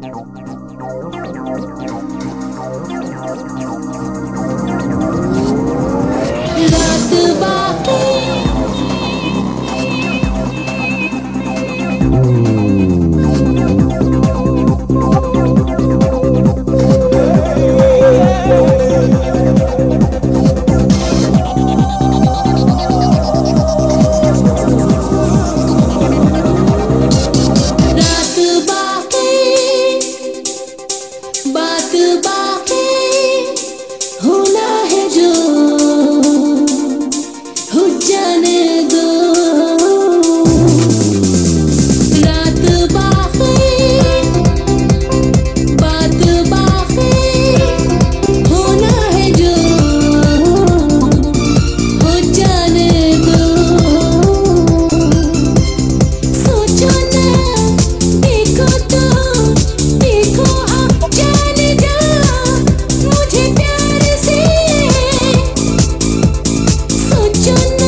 Lock the bar. you